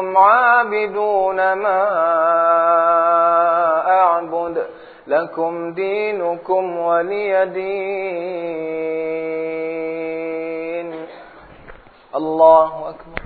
أنتم عابدون ما أعبد. لكم دينكم ولي دين. الله أكبر.